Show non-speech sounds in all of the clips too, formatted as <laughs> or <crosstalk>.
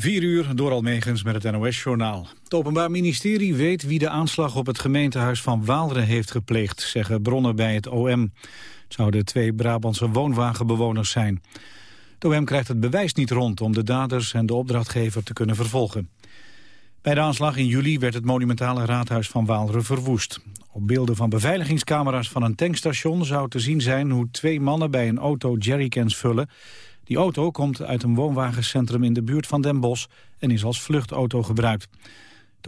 4 uur door Almegens met het NOS-journaal. Het Openbaar Ministerie weet wie de aanslag op het gemeentehuis van Waalre heeft gepleegd, zeggen bronnen bij het OM. Het zouden twee Brabantse woonwagenbewoners zijn. Het OM krijgt het bewijs niet rond om de daders en de opdrachtgever te kunnen vervolgen. Bij de aanslag in juli werd het monumentale raadhuis van Waalre verwoest. Op beelden van beveiligingscamera's van een tankstation zou te zien zijn hoe twee mannen bij een auto jerrycans vullen die auto komt uit een woonwagencentrum in de buurt van Den Bosch en is als vluchtauto gebruikt.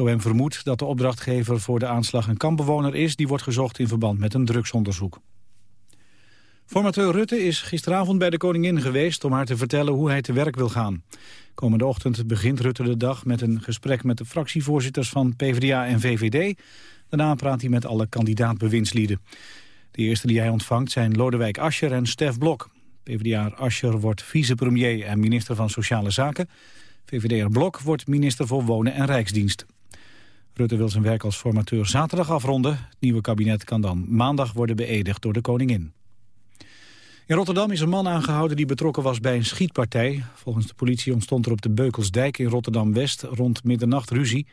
OM vermoedt dat de opdrachtgever voor de aanslag een kampbewoner is... die wordt gezocht in verband met een drugsonderzoek. Formateur Rutte is gisteravond bij de koningin geweest... om haar te vertellen hoe hij te werk wil gaan. Komende ochtend begint Rutte de dag met een gesprek... met de fractievoorzitters van PvdA en VVD. Daarna praat hij met alle kandidaat-bewindslieden. De eerste die hij ontvangt zijn Lodewijk Asscher en Stef Blok. PvdA Ascher wordt vicepremier en minister van Sociale Zaken. VVD'er Blok wordt minister voor Wonen en Rijksdienst. Rutte wil zijn werk als formateur zaterdag afronden. Het nieuwe kabinet kan dan maandag worden beëdigd door de koningin. In Rotterdam is een man aangehouden die betrokken was bij een schietpartij. Volgens de politie ontstond er op de Beukelsdijk in Rotterdam-West rond middernacht ruzie.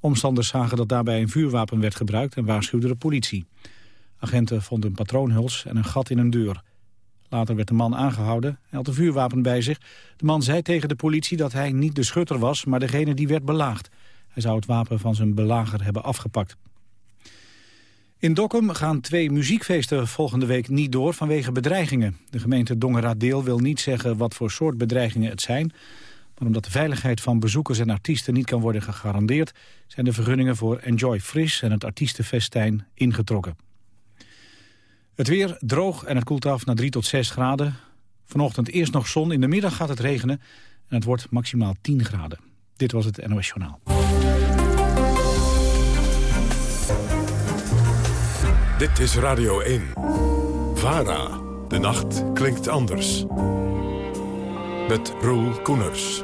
Omstanders zagen dat daarbij een vuurwapen werd gebruikt en waarschuwden de politie. Agenten vonden een patroonhuls en een gat in een deur. Later werd de man aangehouden. Hij had een vuurwapen bij zich. De man zei tegen de politie dat hij niet de schutter was, maar degene die werd belaagd. Hij zou het wapen van zijn belager hebben afgepakt. In Dokkum gaan twee muziekfeesten volgende week niet door vanwege bedreigingen. De gemeente Dongeraadeel wil niet zeggen wat voor soort bedreigingen het zijn. Maar omdat de veiligheid van bezoekers en artiesten niet kan worden gegarandeerd... zijn de vergunningen voor Enjoy Fris en het artiestenfestijn ingetrokken. Het weer droog en het koelt af naar 3 tot 6 graden. Vanochtend eerst nog zon, in de middag gaat het regenen en het wordt maximaal 10 graden. Dit was het NOS Journaal. Dit is Radio 1. VARA. De nacht klinkt anders. Met Roel Koeners.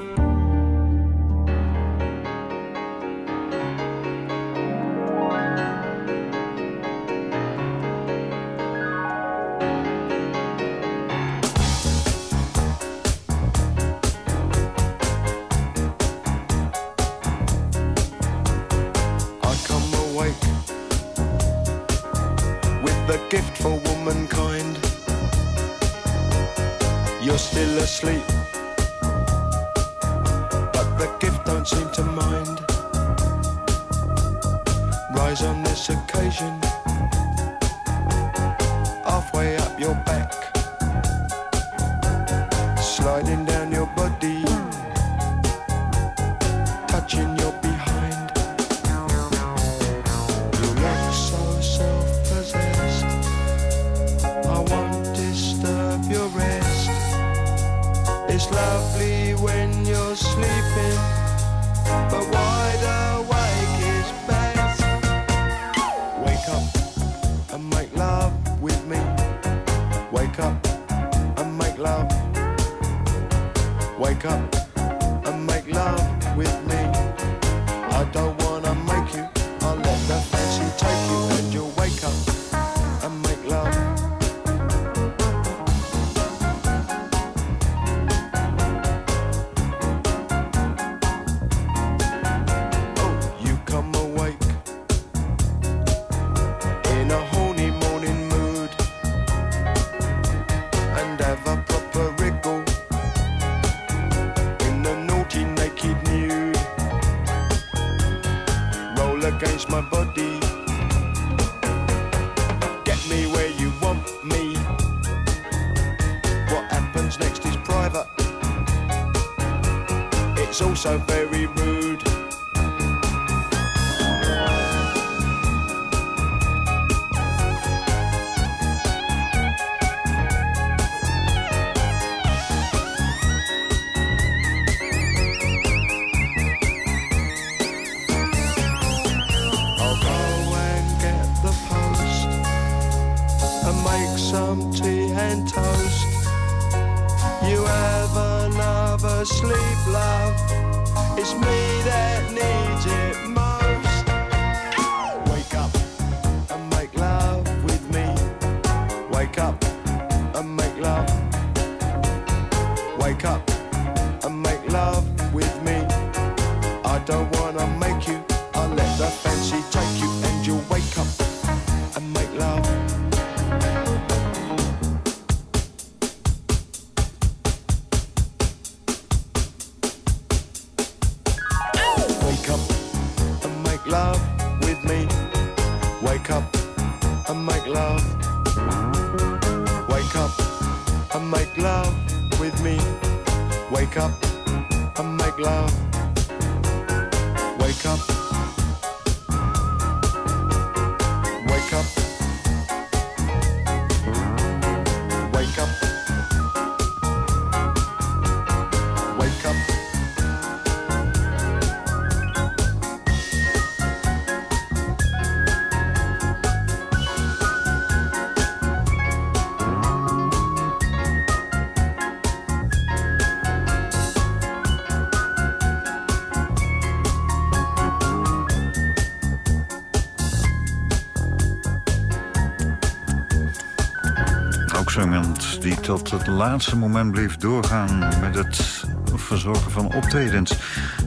Tot het laatste moment bleef doorgaan met het verzorgen van optredens.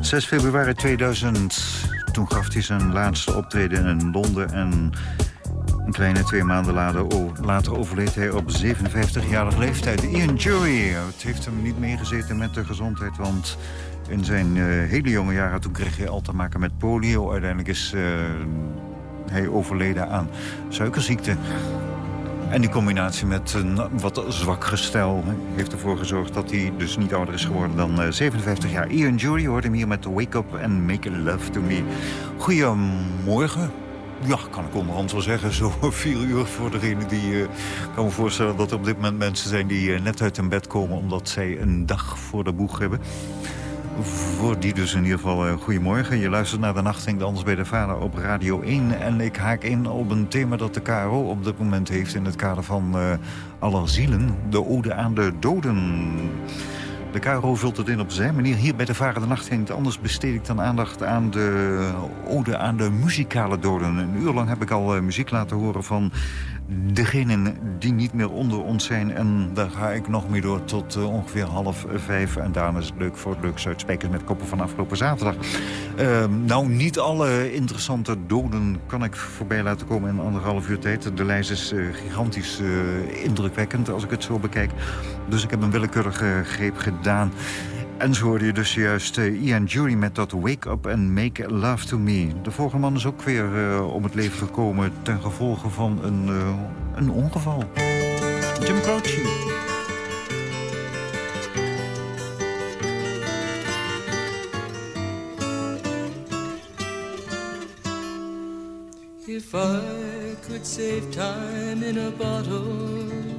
6 februari 2000, toen gaf hij zijn laatste optreden in Londen... en een kleine twee maanden later, overleed hij op 57-jarige leeftijd. Ian Jury, het heeft hem niet meegezeten met de gezondheid... want in zijn eh, hele jonge jaren toen kreeg hij al te maken met polio. Uiteindelijk is eh, hij overleden aan suikerziekte. En die combinatie met een wat zwak gestel heeft ervoor gezorgd dat hij dus niet ouder is geworden dan eh, 57 jaar. Ian Jury hoort hem hier met Wake Up and Make Love to Me. Goedemorgen. Ja, kan ik onderhand wel zeggen. Zo <laughs> vier uur voor degene die... eh, Ik kan me voorstellen dat er op dit moment mensen zijn die eh, net uit hun bed komen... omdat zij een dag voor de boeg hebben. Voor die dus in ieder geval uh, goedemorgen. Je luistert naar de Nachting, anders bij de Vader op Radio 1. En ik haak in op een thema dat de KRO op dit moment heeft... in het kader van uh, Aller Zielen, de ode aan de doden. De KRO vult het in op zijn manier. Hier bij de Varen de Nacht Anders besteed ik dan aandacht aan de ode aan de muzikale doden. Een uur lang heb ik al uh, muziek laten horen van degenen die niet meer onder ons zijn. En daar ga ik nog mee door tot uh, ongeveer half vijf. En daarna is het leuk voor het leuk Zuidspijkers met koppen van afgelopen zaterdag. Uh, nou, niet alle interessante doden kan ik voorbij laten komen in anderhalf uur tijd. De lijst is uh, gigantisch indrukwekkend als ik het zo bekijk. Dus ik heb een willekeurige greep gedaan. En zo hoorde je dus juist uh, Ian Jury met dat Wake Up and Make Love to Me. De vorige man is ook weer uh, om het leven gekomen ten gevolge van een, uh, een ongeval. Jim Croce. If I could save time in a bottle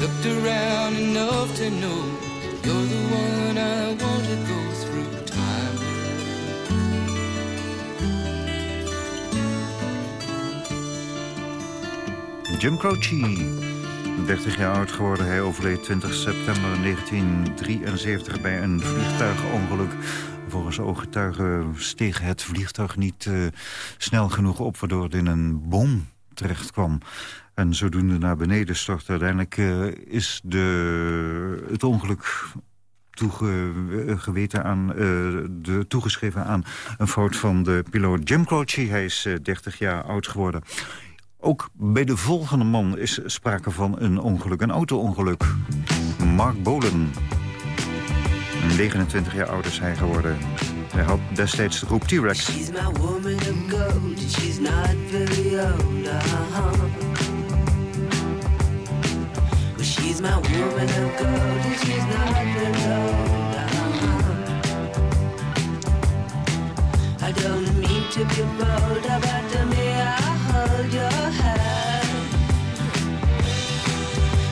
Looked around enough to know you're the one I want to go through time. Jim Croce. 30 jaar oud geworden. Hij overleed 20 september 1973 bij een vliegtuigongeluk. Volgens ooggetuigen steeg het vliegtuig niet eh, snel genoeg op... waardoor het in een bom terecht kwam. En zodoende naar beneden stortte. Uiteindelijk uh, is de, het ongeluk toegeweten aan, uh, de, toegeschreven aan een fout van de piloot Jim Croce. Hij is uh, 30 jaar oud geworden. Ook bij de volgende man is sprake van een ongeluk, een auto-ongeluk. Mark Bolen. 29 jaar oud is hij geworden. Hij had destijds de groep T-Rex. She's my woman gold, she's not very old, uh-huh. uh-huh. I don't mean to be bold, but to me I hold your hand.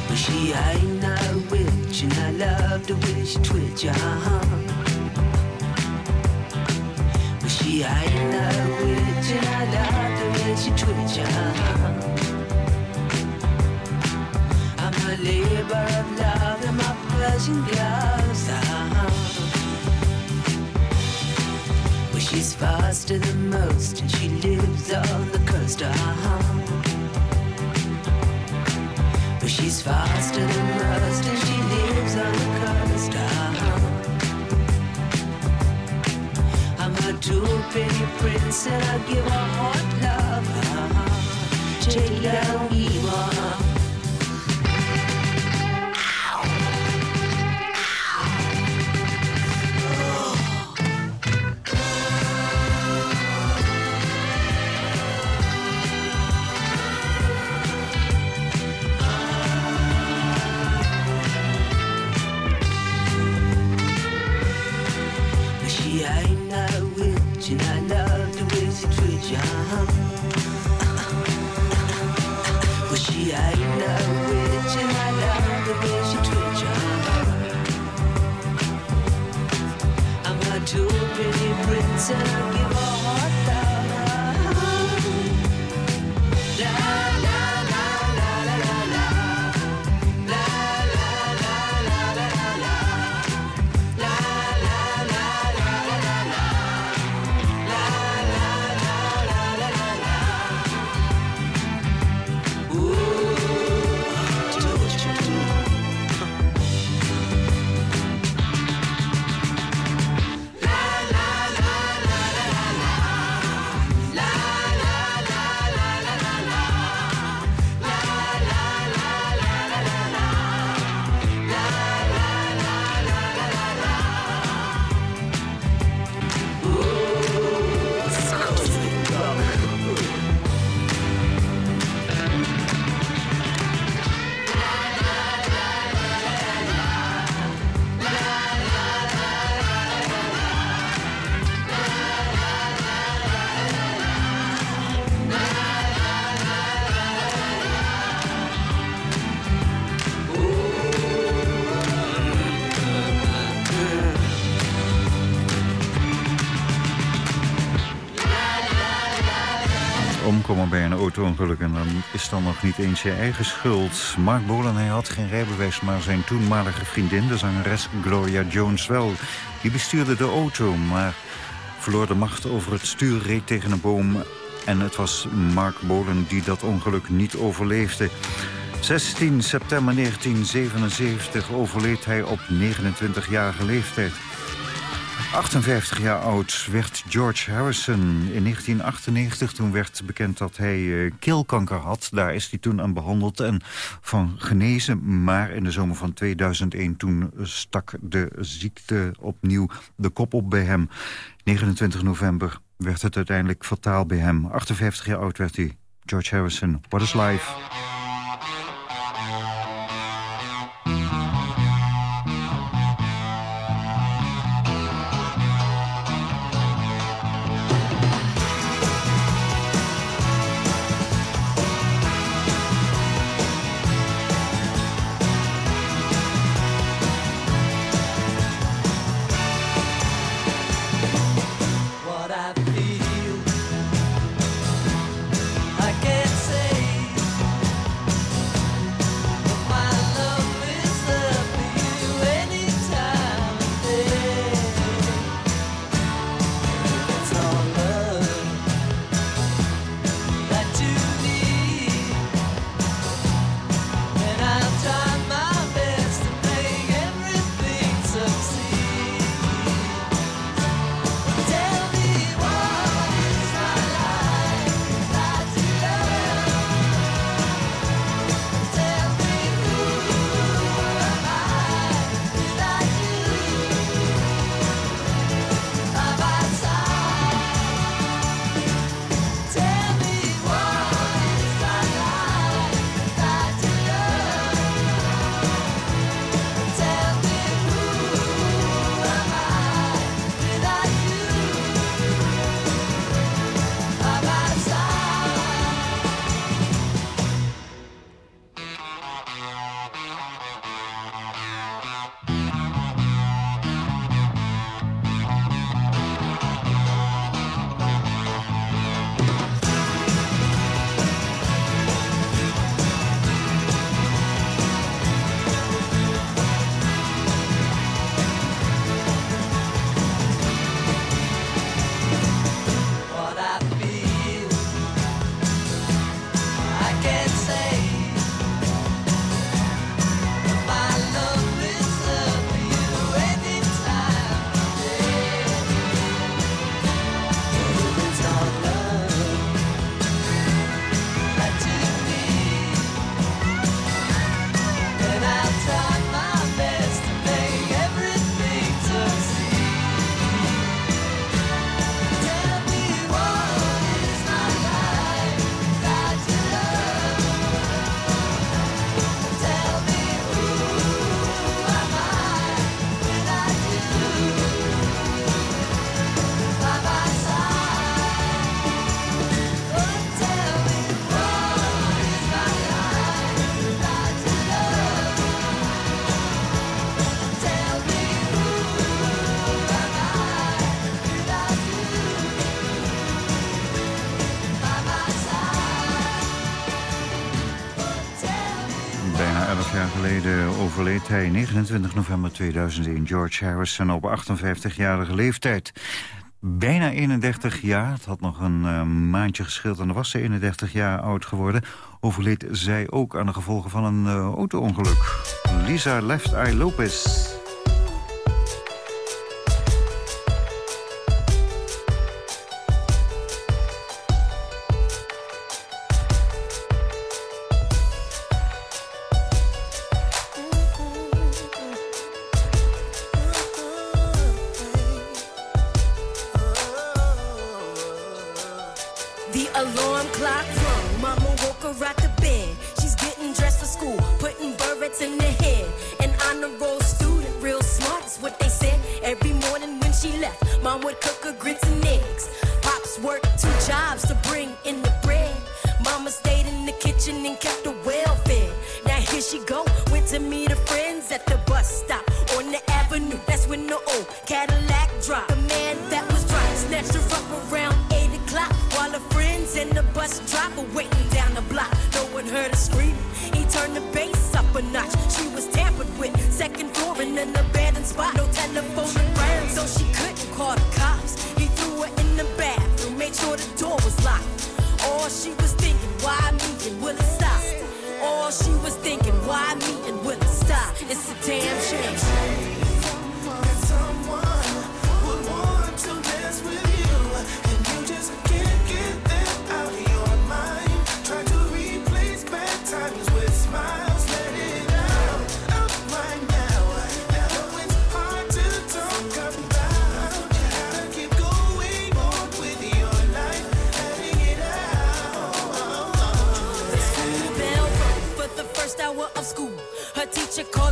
Well, she ain't no witch, and I love the she twitch, uh-huh. Pretty prince, and my passion's aroused Wish she's faster than most and she lives on the coast of home But she's faster than most and she lives on the coast of home I give her hot love, uh-huh take down Ivan. Auto-ongeluk en dan is dan nog niet eens je eigen schuld. Mark Bolan hij had geen rijbewijs, maar zijn toenmalige vriendin... de zangeres Gloria Jones wel. Die bestuurde de auto, maar verloor de macht over het stuur... reed tegen een boom en het was Mark Bolan die dat ongeluk niet overleefde. 16 september 1977 overleed hij op 29-jarige leeftijd. 58 jaar oud werd George Harrison in 1998. Toen werd bekend dat hij eh, keelkanker had. Daar is hij toen aan behandeld en van genezen. Maar in de zomer van 2001 toen stak de ziekte opnieuw de kop op bij hem. 29 november werd het uiteindelijk fataal bij hem. 58 jaar oud werd hij. George Harrison, What is Life? 29 november 2001 George Harrison op 58-jarige leeftijd. Bijna 31 jaar, het had nog een eh, maandje geschild en dan was ze 31 jaar oud geworden. Overleed zij ook aan de gevolgen van een uh, auto-ongeluk. Lisa Left Eye Lopez. for waiting down the block. No one heard her scream. He turned the bass up a notch. She was tampered with, second floor in an abandoned spot. No telephone around, so she couldn't call the cops. He threw her in the bathroom, made sure the door was locked. All she was thinking, why me? And will it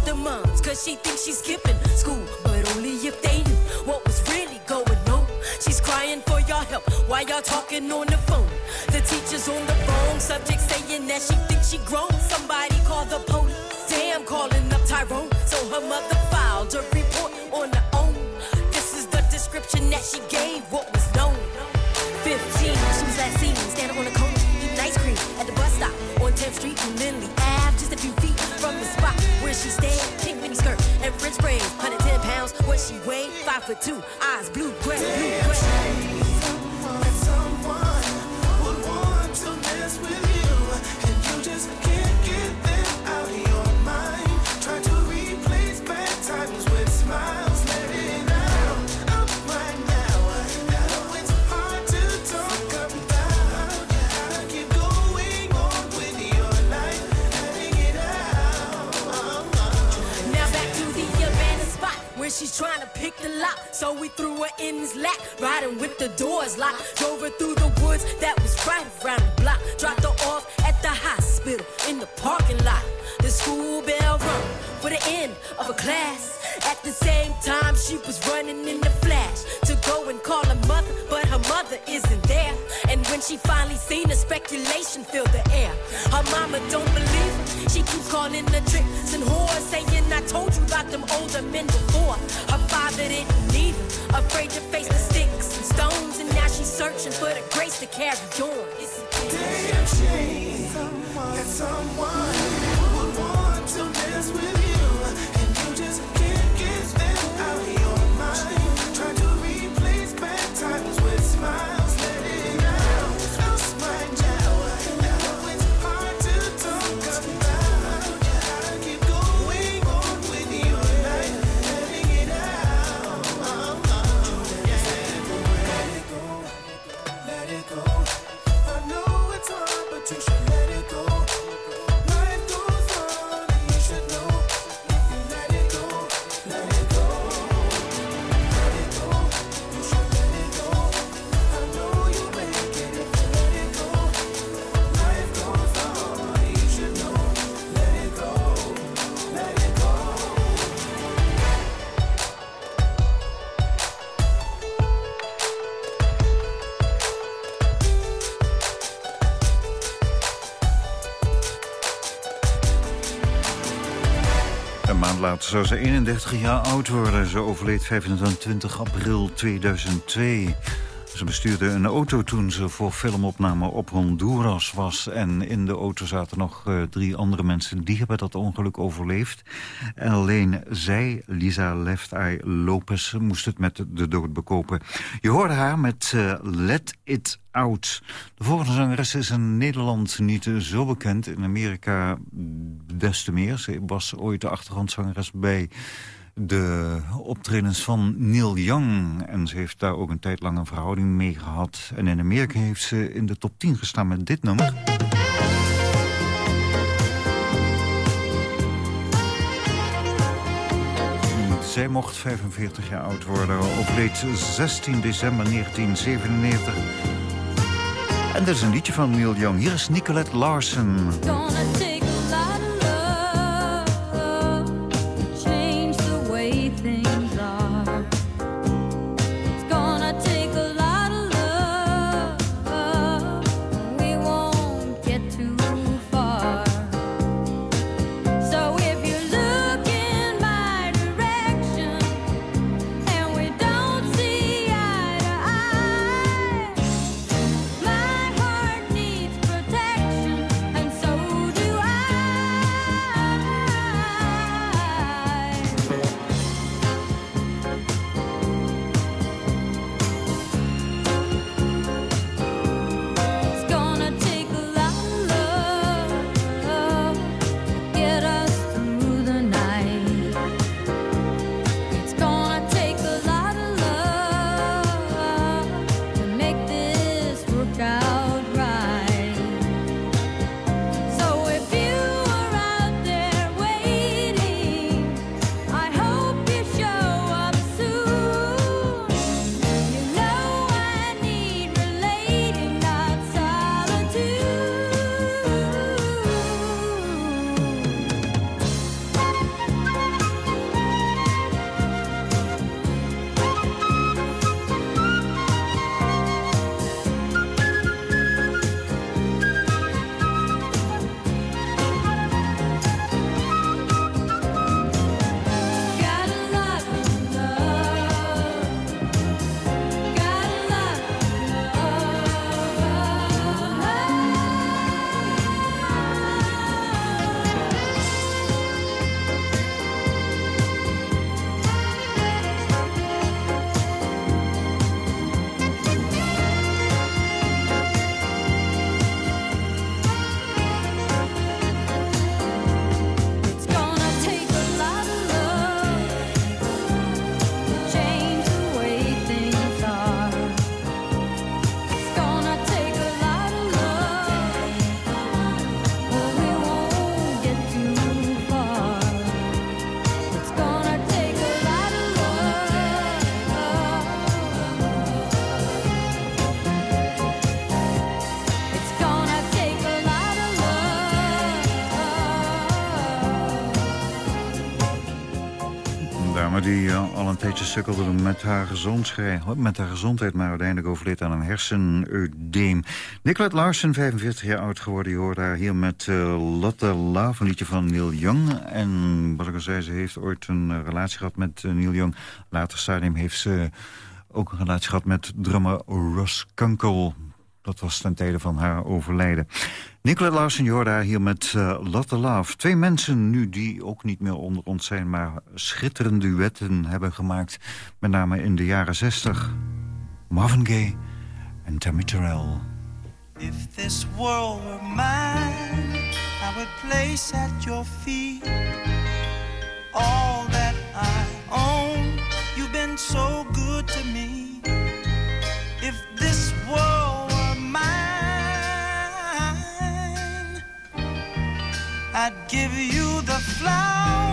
The moms, cause she thinks she's skipping school, but only if they knew what was really going on. She's crying for your help while y'all talking on the phone. The teacher's on the phone, subject saying that she thinks she grown. Somebody call the police. Damn, calling up Tyrone. So her mother filed a report on her own. This is the description that she gave what was known. 15, she was last seen standing on the corner me at the bus stop on 10th Street and Lindley Ave, just a few feet from the spot where she stayed. Pink mini skirt and French braids, 110 pounds, what she weighed, five foot two, eyes blue, gray, blue, gray. So we threw her in his lap, riding with the doors locked. Drove her through the woods that was right around the block. Dropped her off at the hospital in the parking lot. The school bell rung for the end of a class. At the same time, she was running in the flash to go and call her mother, but her mother isn't there. And when she finally seen her, speculation filled the air. Her mama don't believe. She keeps calling the tricks and whores, saying I told you about them older men before. Her father didn't need her, afraid to face the sticks and stones, and now she's searching for the grace to carry on. It's damn shame that someone. Zou ze 31 jaar oud worden. Ze overleed 25 april 2002. Ze bestuurde een auto toen ze voor filmopname op Honduras was. En in de auto zaten nog uh, drie andere mensen. Die hebben dat ongeluk overleefd. En alleen zij, Lisa Left Eye Lopez, moest het met de dood bekopen. Je hoorde haar met uh, Let It Out. De volgende zangeres is in Nederland niet zo bekend. In Amerika des te meer. Ze was ooit de achtergrondzangeres bij de optredens van Neil Young. En ze heeft daar ook een tijd lang een verhouding mee gehad. En in Amerika heeft ze in de top 10 gestaan met dit nummer. Zij mocht 45 jaar oud worden, overleed 16 december 1997. En dit is een liedje van Neil Young. Hier is Nicolette Larsen. Die uh, al een tijdje sukkelde met haar, met haar gezondheid... maar uiteindelijk overleed aan een hersenudeem. Nicolette Larsen, 45 jaar oud geworden. Je hoort haar hier met uh, Lotte Love, een liedje van Neil Young. En wat ik al zei, ze heeft ooit een uh, relatie gehad met Neil Young. Later stadium heeft ze ook een relatie gehad met drummer Russ Kunkel. Dat was ten tijde van haar overlijden. Nicolette Larsen, hier met uh, Lotte Love. Twee mensen nu die ook niet meer onder ons zijn... maar schitterende duetten hebben gemaakt. Met name in de jaren zestig. Marvin Gaye en Tammy Terrell. If this world were mine, I would place at your feet all that I own. You've been so good to me. I'd give you the flowers,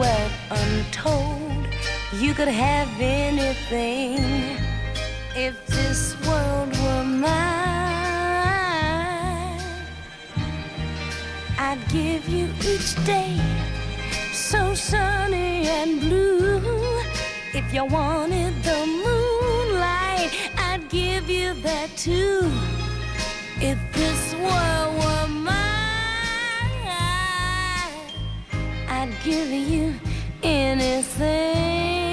wealth untold. You could have anything if this world were mine. I'd give you each day so sunny and blue. If you wanted the moonlight, I'd give you that too. If this world were mine. I'd give you anything.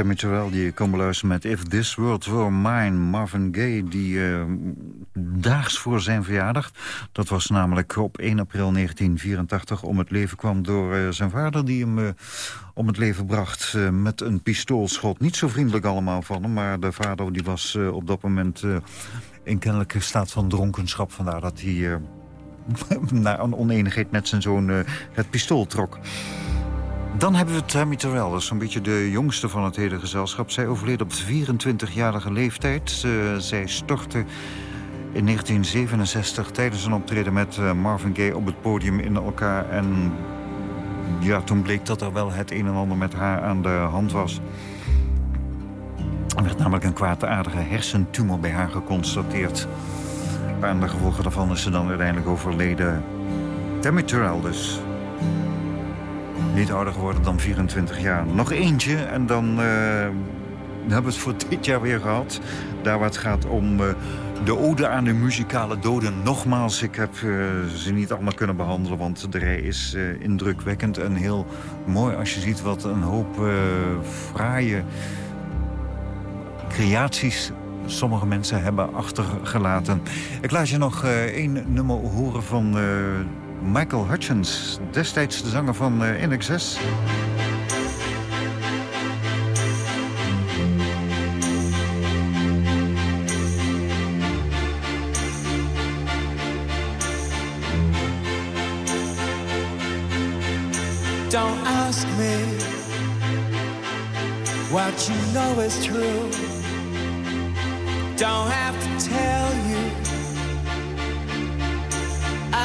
Tammy Terrell die komen luisteren met If This World Were Mine. Marvin Gaye die eh, daags voor zijn verjaardag, dat was namelijk op 1 april 1984... om het leven kwam door eh, zijn vader die hem eh, om het leven bracht met een pistoolschot. Niet zo vriendelijk allemaal van hem, maar de vader die was op dat moment... in kennelijke staat van dronkenschap, vandaar dat hij... <laughs> na een oneenigheid met zijn zoon het pistool trok. Dan hebben we Tammy Terrell, dat is zo'n beetje de jongste van het hele gezelschap. Zij overleed op 24-jarige leeftijd. Zij stortte in 1967 tijdens een optreden met eh, Marvin Gaye op het podium in elkaar. En ja, toen bleek dat er wel het een en ander met haar aan de hand was. Er werd namelijk een kwaadaardige hersentumor bij haar geconstateerd. Aan de gevolgen daarvan is ze dan uiteindelijk overleden. Tammy Terrell dus. Niet ouder geworden dan 24 jaar. Nog eentje en dan eh, hebben we het voor dit jaar weer gehad. Daar waar het gaat om eh, de ode aan de muzikale doden. Nogmaals, ik heb eh, ze niet allemaal kunnen behandelen... want de rij is indrukwekkend en heel mooi als je ziet... wat een hoop fraaie creaties sommige mensen hebben achtergelaten. Ik laat je nog één nummer horen van Michael Hutchins. Destijds de zanger van uh, NXS. Don't ask me what you know is true. Don't have to tell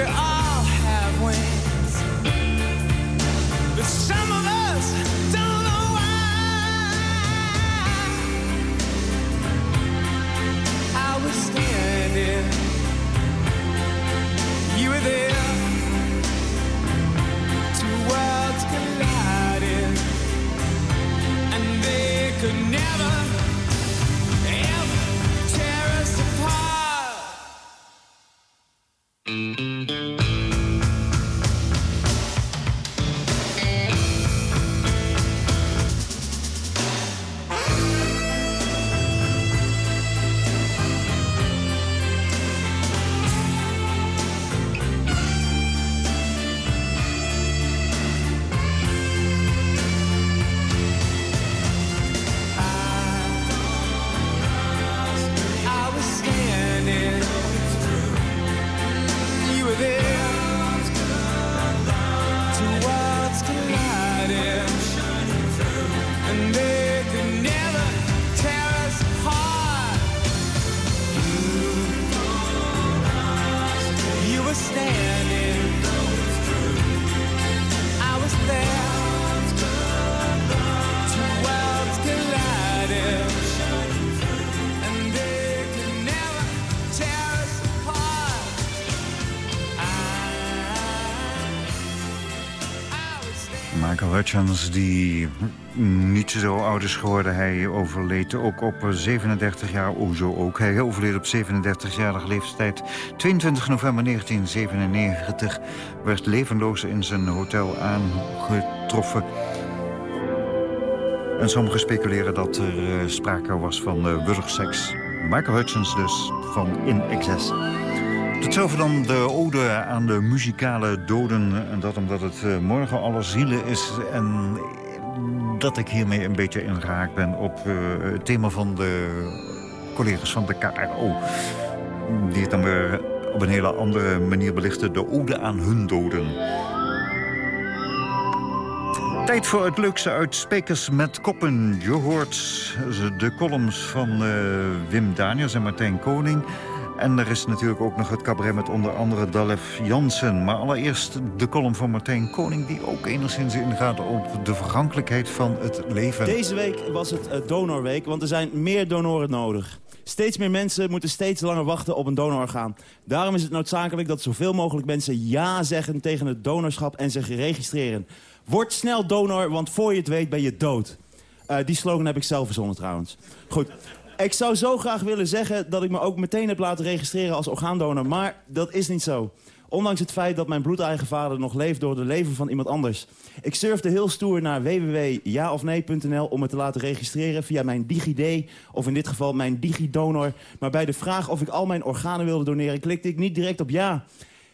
every Hutchins, die niet zo oud is geworden. Hij overleed ook op 37 jaar, o zo ook. Hij overleed op 37-jarige leeftijd. 22 november 1997 werd levenloos in zijn hotel aangetroffen. En sommigen speculeren dat er uh, sprake was van uh, wurgseks. Michael Hutchins dus, van In Excess. Tot dan de ode aan de muzikale doden. En dat omdat het uh, morgen alle zielen is. En dat ik hiermee een beetje ingehaakt ben op uh, het thema van de collega's van de KRO. Die het dan weer op een hele andere manier belichten. De ode aan hun doden. Tijd voor het leukste uit Spekers met Koppen. Je hoort de columns van uh, Wim Daniels en Martijn Koning... En er is natuurlijk ook nog het cabaret met onder andere Dalef Jansen. Maar allereerst de column van Martijn Koning... die ook enigszins ingaat op de vergankelijkheid van het leven. Deze week was het eh, donorweek, want er zijn meer donoren nodig. Steeds meer mensen moeten steeds langer wachten op een donororgaan. Daarom is het noodzakelijk dat zoveel mogelijk mensen ja zeggen tegen het donorschap en zich registreren. Word snel donor, want voor je het weet ben je dood. Uh, die slogan heb ik zelf verzonnen trouwens. Goed, ik zou zo graag willen zeggen dat ik me ook meteen heb laten registreren als orgaandonor. Maar dat is niet zo. Ondanks het feit dat mijn bloedeigen vader nog leeft door het leven van iemand anders. Ik surfde heel stoer naar www.jaofnee.nl om me te laten registreren via mijn DigiD. Of in dit geval mijn DigiDonor. Maar bij de vraag of ik al mijn organen wilde doneren klikte ik niet direct op ja.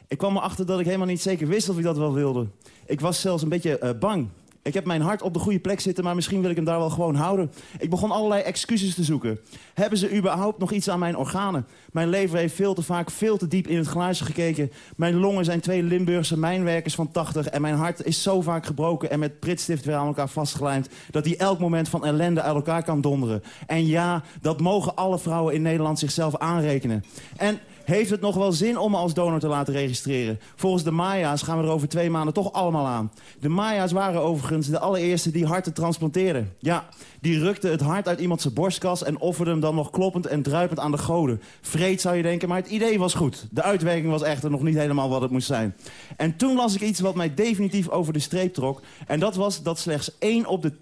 Ik kwam erachter dat ik helemaal niet zeker wist of ik dat wel wilde. Ik was zelfs een beetje uh, bang. Ik heb mijn hart op de goede plek zitten, maar misschien wil ik hem daar wel gewoon houden. Ik begon allerlei excuses te zoeken. Hebben ze überhaupt nog iets aan mijn organen? Mijn lever heeft veel te vaak veel te diep in het glaasje gekeken. Mijn longen zijn twee Limburgse mijnwerkers van 80... en mijn hart is zo vaak gebroken en met pritstift weer aan elkaar vastgelijmd... dat hij elk moment van ellende uit elkaar kan donderen. En ja, dat mogen alle vrouwen in Nederland zichzelf aanrekenen. En heeft het nog wel zin om me als donor te laten registreren? Volgens de Maya's gaan we er over twee maanden toch allemaal aan. De Maya's waren overigens de allereerste die harten transplanteerden. Ja, die rukte het hart uit iemands borstkas... en offerde hem dan nog kloppend en druipend aan de goden. Vreed zou je denken, maar het idee was goed. De uitwerking was echter nog niet helemaal wat het moest zijn. En toen las ik iets wat mij definitief over de streep trok. En dat was dat slechts 1 op de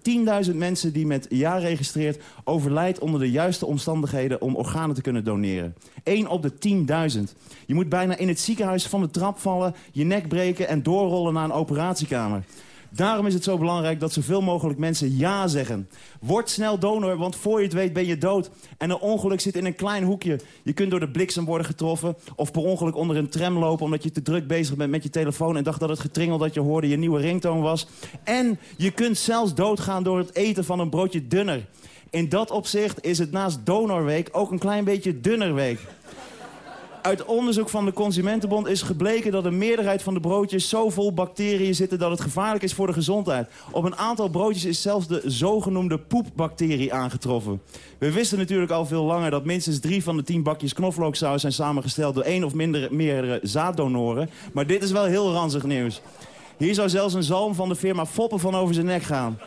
10.000 mensen die met ja registreert... overlijdt onder de juiste omstandigheden om organen te kunnen doneren. 1 op de 10.000. Je moet bijna in het ziekenhuis van de trap vallen... je nek breken en doorrollen naar een operatiekamer. Daarom is het zo belangrijk dat zoveel mogelijk mensen ja zeggen. Word snel donor, want voor je het weet ben je dood. En een ongeluk zit in een klein hoekje. Je kunt door de bliksem worden getroffen... of per ongeluk onder een tram lopen omdat je te druk bezig bent met je telefoon... en dacht dat het getringel dat je hoorde je nieuwe ringtoon was. En je kunt zelfs doodgaan door het eten van een broodje dunner. In dat opzicht is het naast Donorweek ook een klein beetje dunner week. Uit onderzoek van de Consumentenbond is gebleken dat de meerderheid van de broodjes zo vol bacteriën zitten dat het gevaarlijk is voor de gezondheid. Op een aantal broodjes is zelfs de zogenoemde poepbacterie aangetroffen. We wisten natuurlijk al veel langer dat minstens drie van de tien bakjes knoflooksaus zijn samengesteld door één of minder, meerdere zaaddonoren. Maar dit is wel heel ranzig nieuws. Hier zou zelfs een zalm van de firma Foppen van over zijn nek gaan.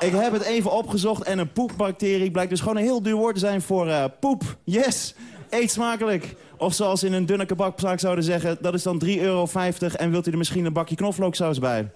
Ik heb het even opgezocht en een poepbacterie blijkt dus gewoon een heel duur woord te zijn voor uh, poep. Yes! Eet smakelijk. Of zoals in een dunne kebabzaak zouden zeggen, dat is dan 3,50 euro en wilt u er misschien een bakje knoflooksaus bij.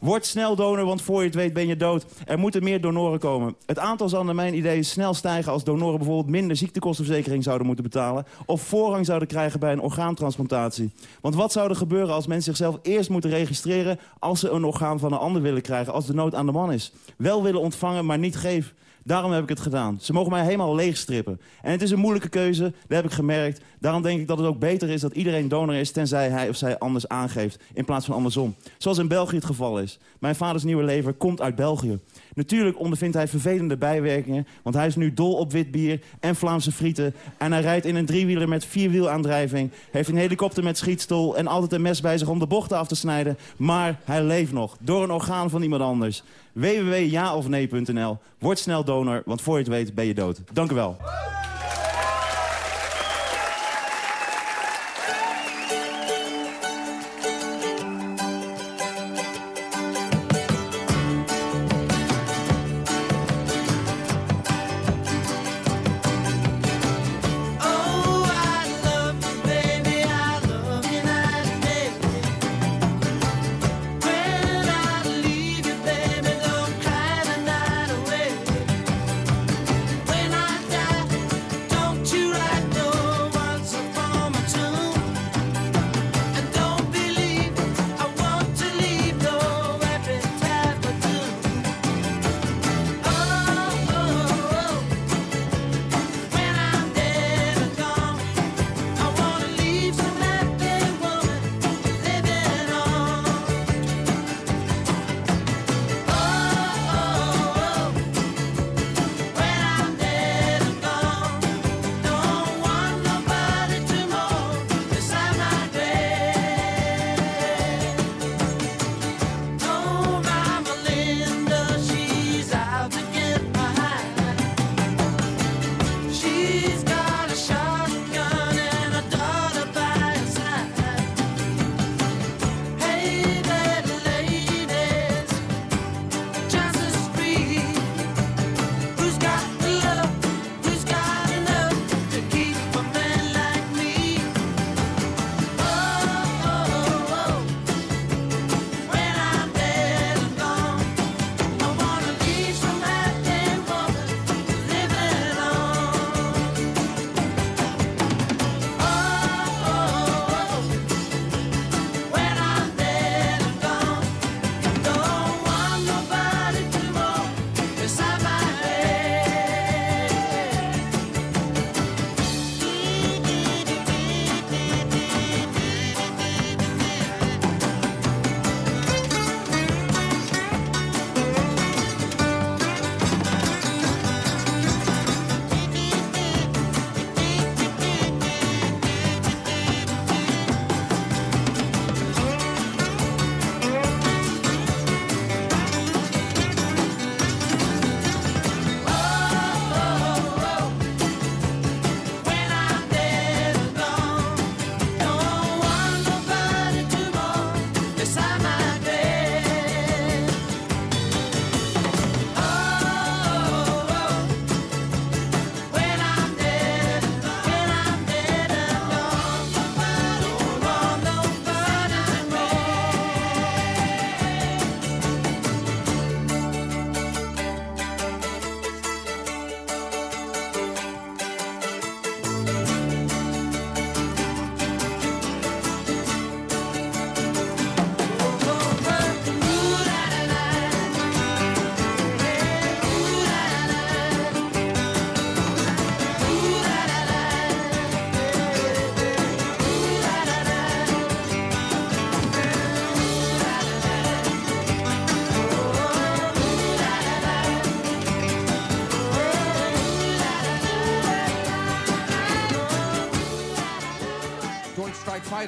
Word snel donor, want voor je het weet ben je dood. Er moeten meer donoren komen. Het aantal zal naar mijn idee snel stijgen als donoren bijvoorbeeld minder ziektekostenverzekering zouden moeten betalen. Of voorrang zouden krijgen bij een orgaantransplantatie. Want wat zou er gebeuren als mensen zichzelf eerst moeten registreren als ze een orgaan van een ander willen krijgen, als de nood aan de man is? Wel willen ontvangen, maar niet geven. Daarom heb ik het gedaan. Ze mogen mij helemaal leegstrippen. En het is een moeilijke keuze, dat heb ik gemerkt. Daarom denk ik dat het ook beter is dat iedereen donor is... tenzij hij of zij anders aangeeft, in plaats van andersom. Zoals in België het geval is. Mijn vaders nieuwe lever komt uit België. Natuurlijk ondervindt hij vervelende bijwerkingen... want hij is nu dol op wit bier en Vlaamse frieten... en hij rijdt in een driewieler met vierwielaandrijving... heeft een helikopter met schietstoel en altijd een mes bij zich om de bochten af te snijden... maar hij leeft nog, door een orgaan van iemand anders www.jaofnee.nl. Word snel donor, want voor je het weet ben je dood. Dank u wel.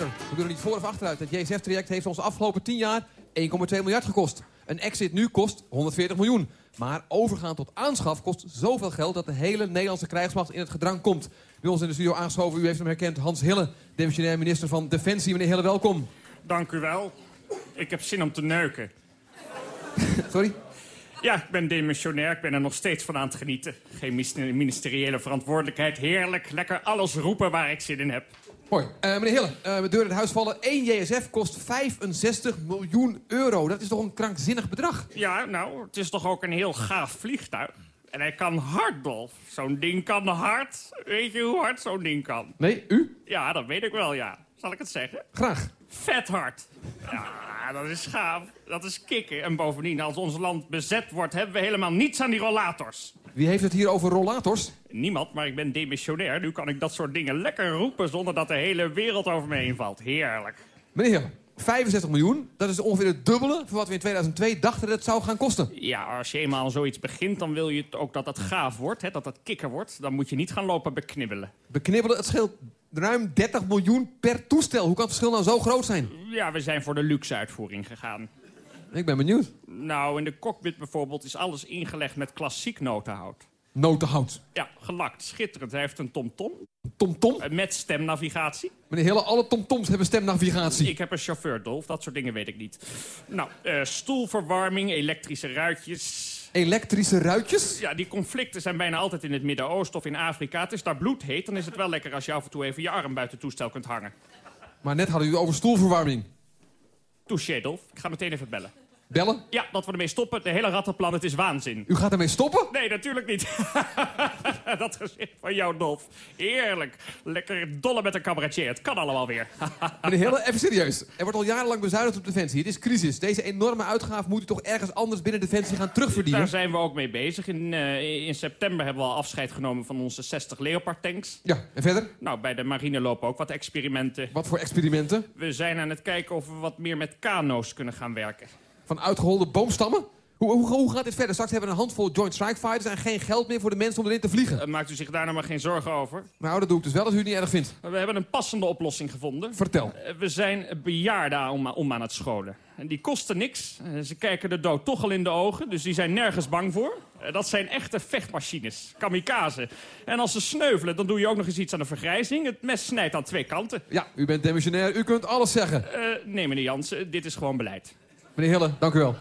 Fighter. We kunnen niet voor of achteruit. Het JSF-traject heeft ons de afgelopen 10 jaar 1,2 miljard gekost. Een exit nu kost 140 miljoen. Maar overgaan tot aanschaf kost zoveel geld... dat de hele Nederlandse krijgsmacht in het gedrang komt. Bij ons in de studio aangeschoven, u heeft hem herkend... Hans Hille, demissionair minister van Defensie. Meneer Hille, welkom. Dank u wel. Ik heb zin om te neuken. <laughs> Sorry? Ja, ik ben demissionair. Ik ben er nog steeds van aan het genieten. Geen minis- ministeriële verantwoordelijkheid. Heerlijk. Lekker alles roepen waar ik zin in heb. Mooi. Eh, meneer Hille, eh met deur in het huis vallen. 1 JSF kost 65 miljoen euro. Dat is toch een krankzinnig bedrag? Ja, nou, het is toch ook een heel gaaf vliegtuig. En hij kan hard, Dolf. Zo'n ding kan hard. Weet je hoe hard zo'n ding kan? Nee, u? Ja, dat weet ik wel, ja. Zal ik het zeggen? Graag. Vet hard. Ja, dat is gaaf. Dat is kicken. En bovendien, als ons land bezet wordt... hebben we helemaal niets aan die rollators. Wie heeft het hier over rollators? Niemand, maar ik ben demissionair. Nu kan ik dat soort dingen lekker roepen... zonder dat de hele wereld over me heen valt. Heerlijk. Meneer Hille, 65 miljoen, dat is ongeveer het dubbele... van wat we in 2002 dachten dat het zou gaan kosten. Ja, als je eenmaal aan zoiets begint... dan wil je ook dat het gaaf wordt, hè, dat het kikker wordt. Dan moet je niet gaan lopen beknibbelen. Beknibbelen, het scheelt ruim 30 miljoen per toestel. Hoe kan het verschil nou zo groot zijn? Ja, we zijn voor de luxe uitvoering gegaan. Ik ben benieuwd. Nou, in de cockpit bijvoorbeeld is alles ingelegd met klassiek notenhout. Notenhout. Ja, gelakt. Schitterend. Hij heeft een tomtom. Tomtom? eh, Met stemnavigatie. Meneer Hille, alle tomtoms hebben stemnavigatie. Ik heb een chauffeur, Dolf. Dat soort dingen weet ik niet. Nou, eh, stoelverwarming, elektrische ruitjes. Elektrische ruitjes? Ja, die conflicten zijn bijna altijd in het Midden-Oosten of in Afrika. Het is daar bloedheet. Dan is het wel lekker als je af en toe even je arm buiten het toestel kunt hangen. Maar net hadden u het over stoelverwarming. Touché, Dolf. Ik ga meteen even bellen. Bellen? Ja, dat we ermee stoppen. De hele rattenplan, het is waanzin. U gaat ermee stoppen? Nee, natuurlijk niet. <laughs> dat gezicht van jou, Dolf. Heerlijk. Lekker dolle met een cabaretier. Het kan allemaal weer. <laughs> Meneer Hille, even serieus. Er wordt al jarenlang bezuinigd op Defensie. Het is crisis. Deze enorme uitgave moet u toch ergens anders binnen Defensie gaan terugverdienen? Daar zijn we ook mee bezig. In, eh, in september hebben we al afscheid genomen van onze 60 Leopard-tanks. Ja, en verder? Nou, bij de marine lopen ook wat experimenten. Wat voor experimenten? We zijn aan het kijken of we wat meer met kano's kunnen gaan werken. Van uitgeholde boomstammen? Hoe, hoe, hoe gaat dit verder? Straks hebben we een handvol Joint Strike Fighters... en geen geld meer voor de mensen om erin te vliegen. Eh, maakt u zich daar nou maar geen zorgen over. Nou, dat doe ik dus wel als u het niet erg vindt. We hebben een passende oplossing gevonden. Vertel. Eh, We zijn bejaarden om, om aan het scholen. En die kosten niks. Eh, Ze kijken de dood toch al in de ogen, dus die zijn nergens bang voor. Dat zijn echte vechtmachines, kamikaze. En als ze sneuvelen, dan doe je ook nog eens iets aan de vergrijzing. Het mes snijdt aan twee kanten. Ja, u bent demissionair. U kunt alles zeggen. Nee, meneer Jansen, dit is gewoon beleid. Meneer Hille, dank u wel.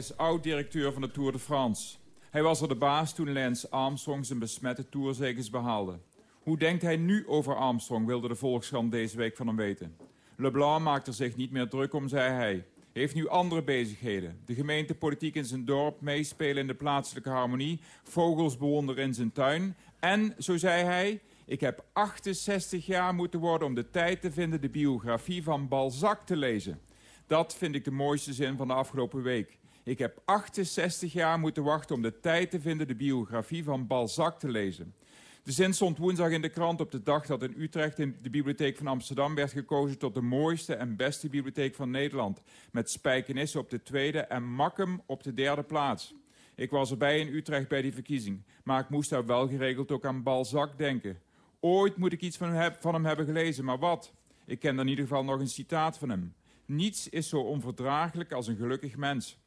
Is oud-directeur van de Tour de France. Hij was er de baas toen Lance Armstrong zijn besmette tourzegens behaalde. Hoe denkt hij nu over Armstrong, wilde de Volkskrant deze week van hem weten. Leblanc maakt er zich niet meer druk om, zei hij. Heeft nu andere bezigheden. De gemeentepolitiek in zijn dorp, meespelen in de plaatselijke harmonie, vogels bewonderen in zijn tuin. En, zo zei hij, ik heb 68 jaar moeten worden om de tijd te vinden de biografie van Balzac te lezen. Dat vind ik de mooiste zin van de afgelopen week. Ik heb 68 jaar moeten wachten om de tijd te vinden de biografie van Balzac te lezen. De zin stond woensdag in de krant op de dag dat in Utrecht in de bibliotheek van Amsterdam werd gekozen tot de mooiste en beste bibliotheek van Nederland. Met Spijkenisse op de tweede en Makkum op de derde plaats. Ik was erbij in Utrecht bij die verkiezing, maar ik moest daar wel geregeld ook aan Balzac denken. Ooit moet ik iets van hem, van hem hebben gelezen, maar wat? Ik ken in ieder geval nog een citaat van hem. Niets is zo onverdraaglijk als een gelukkig mens.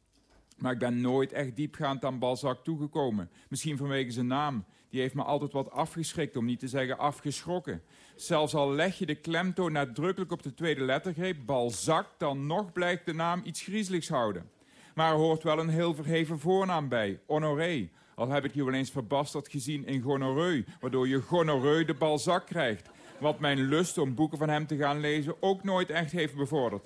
Maar ik ben nooit echt diepgaand aan Balzac toegekomen. Misschien vanwege zijn naam. Die heeft me altijd wat afgeschrikt, om niet te zeggen afgeschrokken. Zelfs al leg je de klemtoon nadrukkelijk op de tweede lettergreep, Balzac, dan nog blijkt de naam iets griezeligs houden. Maar er hoort wel een heel verheven voornaam bij, Honoré. Al heb ik je wel eens verbasterd gezien in gonoreu, waardoor je gonoreu de Balzac krijgt. Wat mijn lust om boeken van hem te gaan lezen ook nooit echt heeft bevorderd.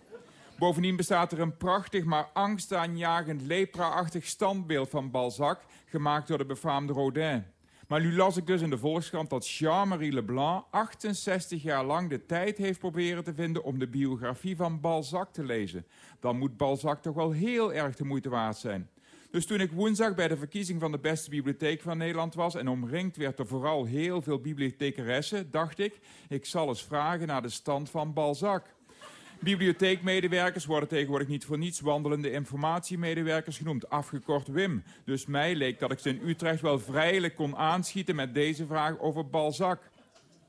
Bovendien bestaat er een prachtig, maar angstaanjagend lepra-achtig standbeeld van Balzac, gemaakt door de befaamde Rodin. Maar nu las ik dus in de Volkskrant dat Jean-Marie Leblanc 68 jaar lang de tijd heeft proberen te vinden om de biografie van Balzac te lezen. Dan moet Balzac toch wel heel erg de moeite waard zijn. Dus toen ik woensdag bij de verkiezing van de beste bibliotheek van Nederland was en omringd werd door vooral heel veel bibliothecaressen, dacht ik, ik zal eens vragen naar de stand van Balzac. Bibliotheekmedewerkers worden tegenwoordig niet voor niets wandelende informatiemedewerkers genoemd, afgekort WIM. Dus mij leek dat ik ze in Utrecht wel vrijelijk kon aanschieten met deze vraag over Balzac.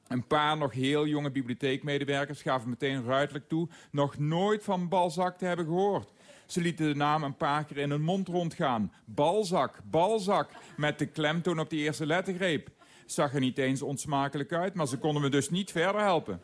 Een paar nog heel jonge bibliotheekmedewerkers gaven meteen ruidelijk toe nog nooit van Balzac te hebben gehoord. Ze lieten de naam een paar keer in hun mond rondgaan. Balzac, Balzac, met de klemtoon op de eerste lettergreep. Zag er niet eens onsmakelijk uit, maar ze konden me dus niet verder helpen.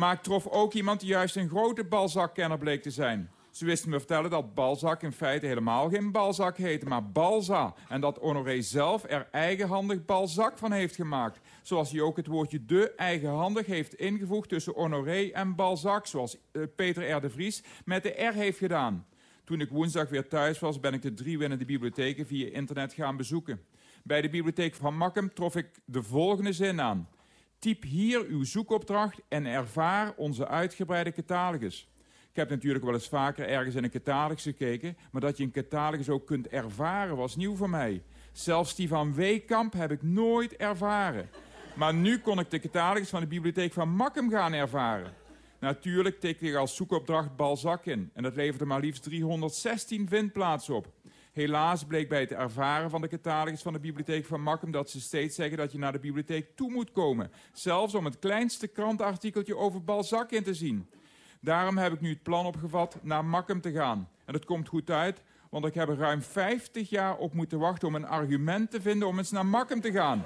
Maar ik trof ook iemand die juist een grote Balzac-kenner bleek te zijn. Ze wisten me vertellen dat Balzac in feite helemaal geen Balzac heette, maar Balza. En dat Honoré zelf er eigenhandig Balzac van heeft gemaakt. Zoals hij ook het woordje de eigenhandig heeft ingevoegd tussen Honoré en Balzac. Zoals eh, Peter R. de Vries met de R heeft gedaan. Toen ik woensdag weer thuis was, ben ik de drie winnende bibliotheken via internet gaan bezoeken. Bij de bibliotheek van Makkum trof ik de volgende zin aan. Typ hier uw zoekopdracht en ervaar onze uitgebreide catalogus. Ik heb natuurlijk wel eens vaker ergens in een catalogus gekeken, maar dat je een catalogus ook kunt ervaren was nieuw voor mij. Zelfs die van Weekamp heb ik nooit ervaren. Maar nu kon ik de catalogus van de bibliotheek van Makkum gaan ervaren. Natuurlijk tikte ik als zoekopdracht Balzac in en dat leverde maar liefst 316 vindplaatsen op. Helaas bleek bij het ervaren van de catalogus van de bibliotheek van Makkum dat ze steeds zeggen dat je naar de bibliotheek toe moet komen. Zelfs om het kleinste krantartikeltje over Balzac in te zien. Daarom heb ik nu het plan opgevat naar Makkum te gaan. En dat komt goed uit, want ik heb er ruim 50 jaar op moeten wachten om een argument te vinden om eens naar Makkum te gaan.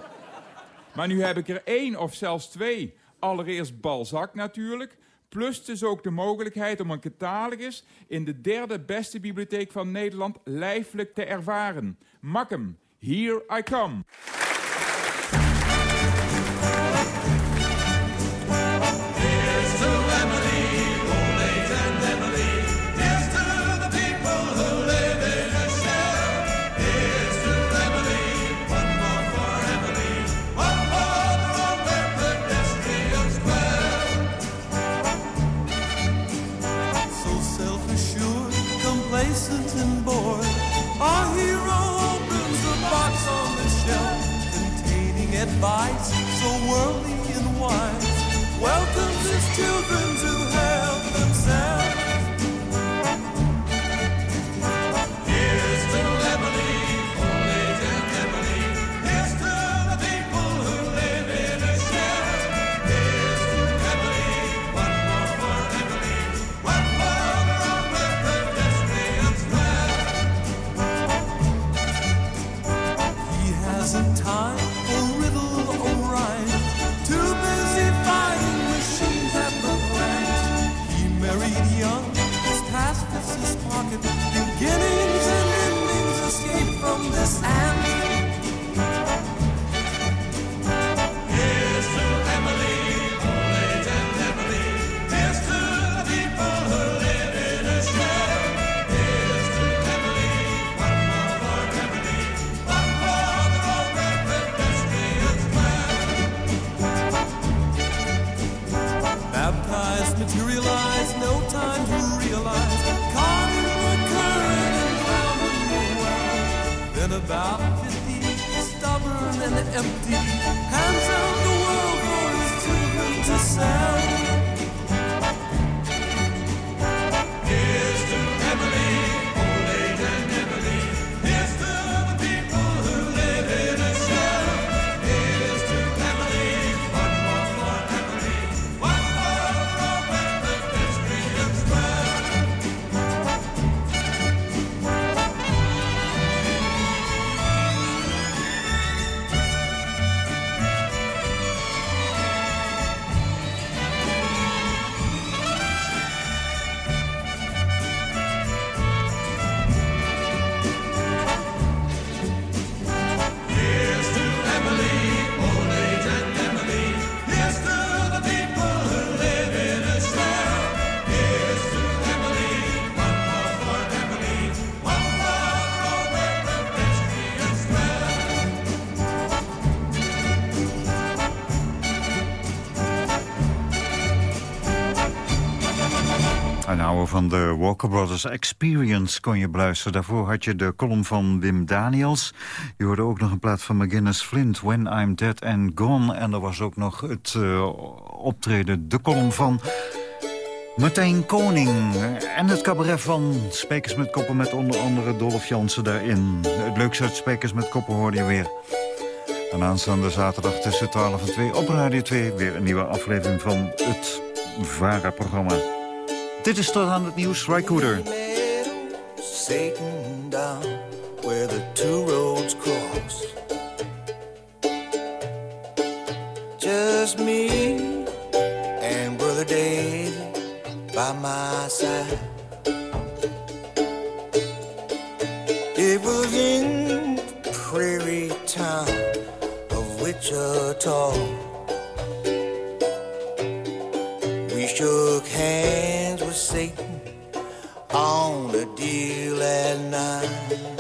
Maar nu heb ik er één of zelfs twee. Allereerst Balzac natuurlijk. Plus dus ook de mogelijkheid om een catalogus in de derde beste bibliotheek van Nederland lijfelijk te ervaren. Makkem, here I come. Advice so worldly de Walker Brothers Experience kon je beluisteren. Daarvoor had je de column van Wim Daniels. Je hoorde ook nog een plaat van McGinnis Flint, When I'm Dead and Gone. En er was ook nog het eh, optreden, de column van Martijn Koning. En het cabaret van Spekers met Koppen met onder andere Dolph Jansen daarin. Het leukste uit Spekers met Koppen hoorde je weer. En aanstaande zaterdag tussen 12 en 2 op Radio 2... weer een nieuwe aflevering van het VARA-programma. Dit is tot aan het nieuws, Rycooder. Satan down where the two roads cross. Just me and Brother Dave by my side. It was in prairie town of Wichita. On a deal at night.